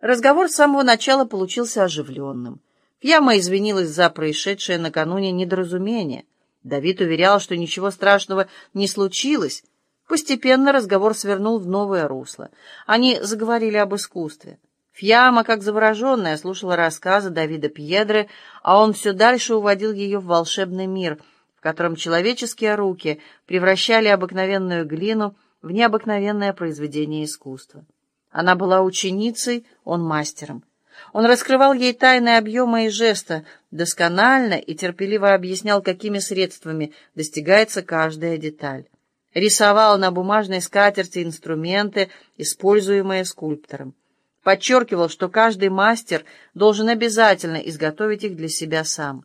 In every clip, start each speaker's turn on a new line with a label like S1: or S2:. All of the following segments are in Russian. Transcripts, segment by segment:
S1: Разговор с самого начала получился оживленным. Фьяма извинилась за происшедшее накануне недоразумение. Давид уверял, что ничего страшного не случилось. Постепенно разговор свернул в новое русло. Они заговорили об искусстве. Фьяма, как завороженная, слушала рассказы Давида Пьедры, а он все дальше уводил ее в волшебный мир, в котором человеческие руки превращали обыкновенную глину в необыкновенное произведение искусства. Она была ученицей, он мастером. Он раскрывал ей тайны объема и жеста, досконально и терпеливо объяснял, какими средствами достигается каждая деталь. Рисовал на бумажной скатерти инструменты, используемые скульптором. Подчеркивал, что каждый мастер должен обязательно изготовить их для себя сам.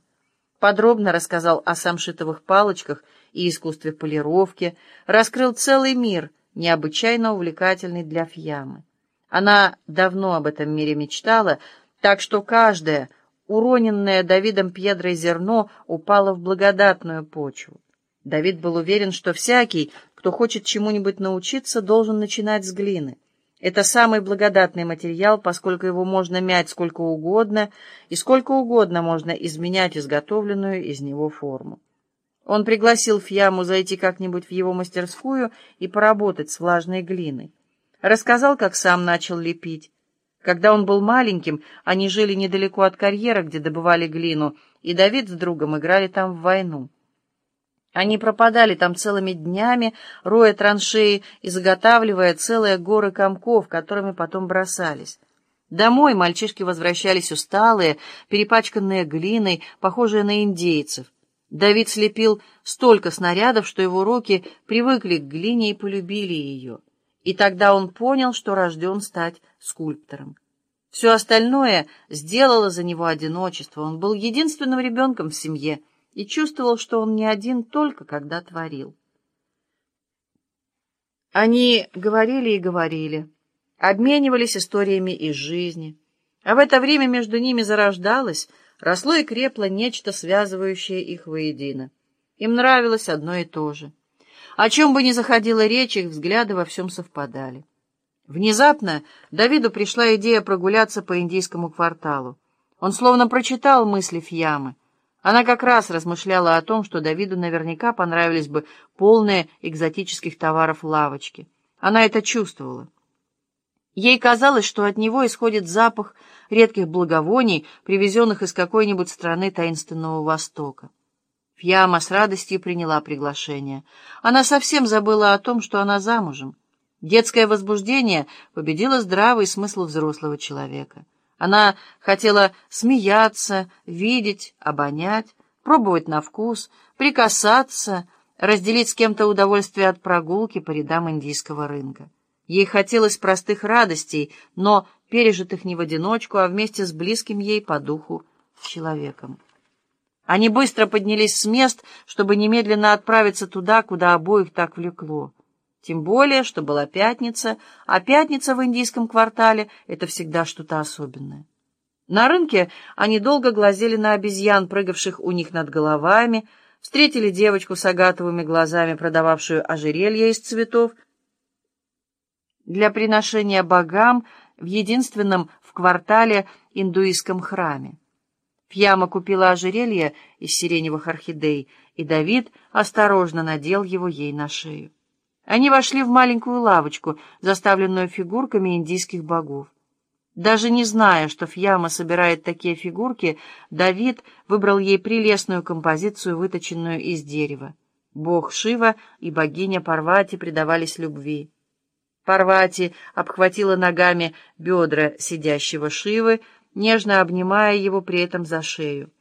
S1: Подробно рассказал о самшитовых палочках и искусстве полировки, раскрыл целый мир, необычайно увлекательный для Фьямы. Она давно об этом мире мечтала, так что каждое уроненное Давидом Пьедрой зерно упало в благодатную почву. Давид был уверен, что всякий, кто хочет чему-нибудь научиться, должен начинать с глины. Это самый благодатный материал, поскольку его можно мять сколько угодно, и сколько угодно можно изменять изготовленную из него форму. Он пригласил Фьяму зайти как-нибудь в его мастерскую и поработать с влажной глиной. Рассказал, как сам начал лепить. Когда он был маленьким, они жили недалеко от карьера, где добывали глину, и Давид с другом играли там в войну. Они пропадали там целыми днями, роя траншеи и заготавливая целые горы комков, которыми потом бросались. Домой мальчишки возвращались усталые, перепачканные глиной, похожие на индейцев. Давид слепил столько снарядов, что его руки привыкли к глине и полюбили ее. И тогда он понял, что рожден стать скульптором. Все остальное сделало за него одиночество. Он был единственным ребенком в семье и чувствовал, что он не один только когда творил. Они говорили и говорили, обменивались историями из жизни, а в это время между ними зарождалось, росло и крепло нечто, связывающее их воедино. Им нравилось одно и то же — о чем бы ни заходила речь, их взгляды во всем совпадали. Внезапно Давиду пришла идея прогуляться по индийскому кварталу. Он словно прочитал мысли Фьямы. Она как раз размышляла о том, что Давиду наверняка понравились бы полные экзотических товаров лавочки. Она это чувствовала. Ей казалось, что от него исходит запах редких благовоний, привезенных из какой-нибудь страны таинственного Востока. Фьяма с радостью приняла приглашение. Она совсем забыла о том, что она замужем. Детское возбуждение победило здравый смысл взрослого человека. Она хотела смеяться, видеть, обонять, пробовать на вкус, прикасаться, разделить с кем-то удовольствие от прогулки по рядам индийского рынка. Ей хотелось простых радостей, но пережитых не в одиночку, а вместе с близким ей по духу человеком. Они быстро поднялись с мест, чтобы немедленно отправиться туда, куда обоих так влекло. Тем более, что была пятница, а пятница в индийском квартале — это всегда что-то особенное. На рынке они долго глазели на обезьян, прыгавших у них над головами, встретили девочку с агатовыми глазами, продававшую ожерелья из цветов, для приношения богам в единственном в квартале индуистском храме. Пьяма купила ожерелье из сиреневых орхидей, и Давид осторожно надел его ей на шею. Они вошли в маленькую лавочку, заставленную фигурками индийских богов. Даже не зная, что Фьяма собирает такие фигурки, Давид выбрал ей прелестную композицию, выточенную из дерева. Бог Шива и богиня Парвати предавались любви. Парвати обхватила ногами бедра сидящего Шивы, нежно обнимая его при этом за шею.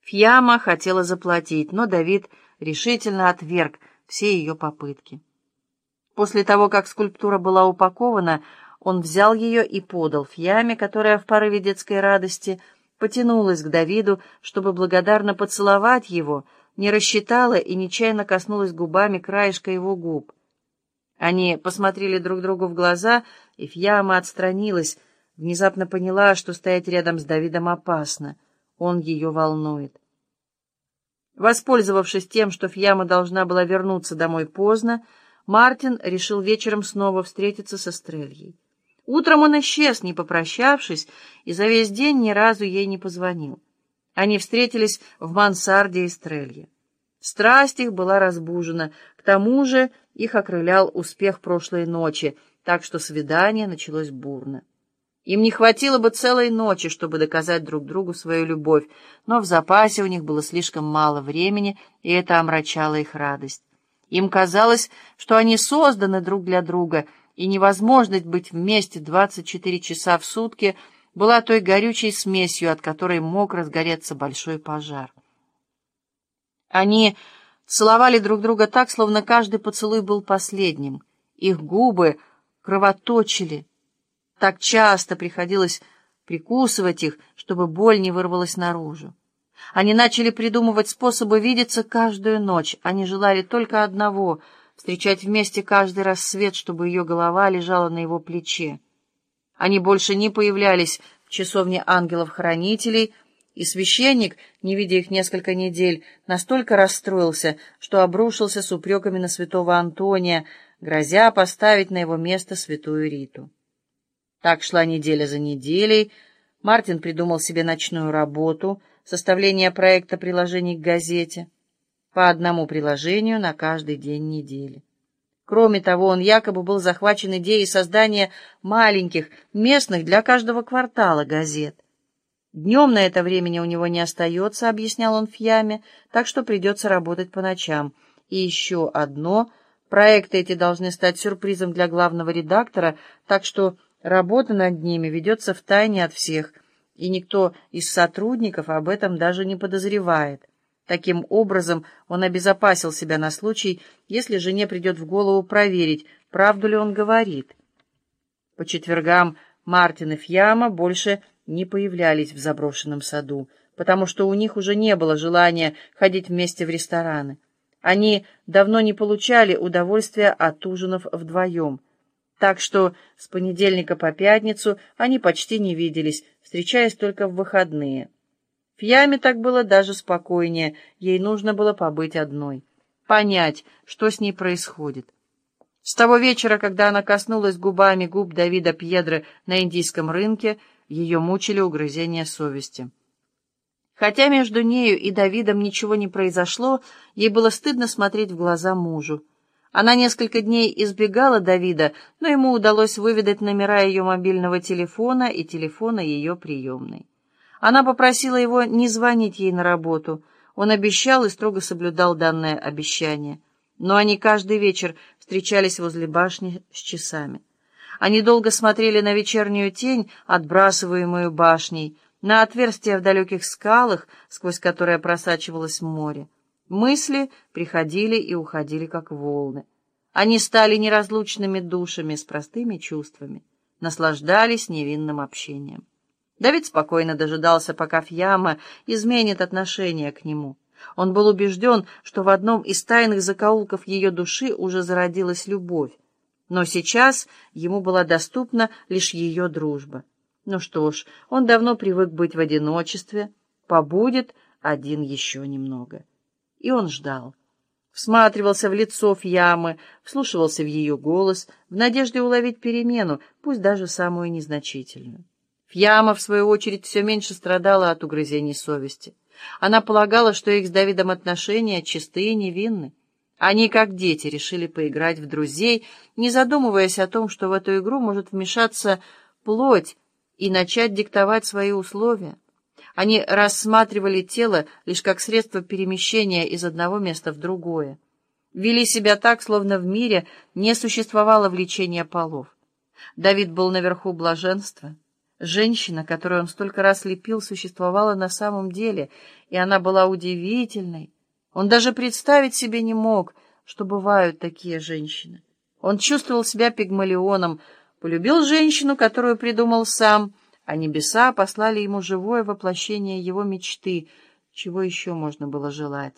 S1: Фьяма хотела заплатить, но Давид решительно отверг все ее попытки. После того, как скульптура была упакована, он взял ее и подал Фьяме, которая в порыве детской радости потянулась к Давиду, чтобы благодарно поцеловать его, не рассчитала и нечаянно коснулась губами краешка его губ. Они посмотрели друг другу в глаза, и Фьяма отстранилась, Внезапно поняла, что стоять рядом с Давидом опасно. Он ее волнует. Воспользовавшись тем, что Фьяма должна была вернуться домой поздно, Мартин решил вечером снова встретиться со Стрельей. Утром он исчез, не попрощавшись, и за весь день ни разу ей не позвонил. Они встретились в мансарде Эстрелья. Страсть их была разбужена, к тому же их окрылял успех прошлой ночи, так что свидание началось бурно. Им не хватило бы целой ночи, чтобы доказать друг другу свою любовь, но в запасе у них было слишком мало времени, и это омрачало их радость. Им казалось, что они созданы друг для друга, и невозможность быть вместе 24 часа в сутки была той горючей смесью, от которой мог разгореться большой пожар. Они целовали друг друга так, словно каждый поцелуй был последним. Их губы кровоточили, так часто приходилось прикусывать их, чтобы боль не вырвалась наружу. Они начали придумывать способы видеться каждую ночь. Они желали только одного — встречать вместе каждый рассвет, чтобы ее голова лежала на его плече. Они больше не появлялись в часовне ангелов-хранителей, и священник, не видя их несколько недель, настолько расстроился, что обрушился с упреками на святого Антония, грозя поставить на его место святую Риту. Так шла неделя за неделей. Мартин придумал себе ночную работу, составление проекта приложений к газете. По одному приложению на каждый день недели. Кроме того, он якобы был захвачен идеей создания маленьких, местных для каждого квартала газет. Днем на это времени у него не остается, объяснял он в яме, так что придется работать по ночам. И еще одно. Проекты эти должны стать сюрпризом для главного редактора, так что Работа над ними ведется в тайне от всех, и никто из сотрудников об этом даже не подозревает. Таким образом, он обезопасил себя на случай, если жене придет в голову проверить, правду ли он говорит. По четвергам Мартин и Фьяма больше не появлялись в заброшенном саду, потому что у них уже не было желания ходить вместе в рестораны. Они давно не получали удовольствия от ужинов вдвоем — так что с понедельника по пятницу они почти не виделись, встречаясь только в выходные. В яме так было даже спокойнее, ей нужно было побыть одной, понять, что с ней происходит. С того вечера, когда она коснулась губами губ Давида Пьедры на индийском рынке, ее мучили угрызения совести. Хотя между нею и Давидом ничего не произошло, ей было стыдно смотреть в глаза мужу. Она несколько дней избегала Давида, но ему удалось выведать номера ее мобильного телефона и телефона ее приемной. Она попросила его не звонить ей на работу. Он обещал и строго соблюдал данное обещание. Но они каждый вечер встречались возле башни с часами. Они долго смотрели на вечернюю тень, отбрасываемую башней, на отверстия в далеких скалах, сквозь которые просачивалось море. Мысли приходили и уходили, как волны. Они стали неразлучными душами с простыми чувствами, наслаждались невинным общением. Давид спокойно дожидался, пока Фьяма изменит отношение к нему. Он был убежден, что в одном из тайных закоулков ее души уже зародилась любовь, но сейчас ему была доступна лишь ее дружба. Ну что ж, он давно привык быть в одиночестве, побудет один еще немного и он ждал. Всматривался в лицо Фьямы, вслушивался в ее голос, в надежде уловить перемену, пусть даже самую незначительную. Фьяма, в свою очередь, все меньше страдала от угрызений совести. Она полагала, что их с Давидом отношения чистые и невинны. Они, как дети, решили поиграть в друзей, не задумываясь о том, что в эту игру может вмешаться плоть и начать диктовать свои условия. Они рассматривали тело лишь как средство перемещения из одного места в другое. Вели себя так, словно в мире не существовало влечения полов. Давид был наверху блаженства. Женщина, которую он столько раз лепил, существовала на самом деле, и она была удивительной. Он даже представить себе не мог, что бывают такие женщины. Он чувствовал себя пигмалионом, полюбил женщину, которую придумал сам — а небеса послали ему живое воплощение его мечты, чего еще можно было желать.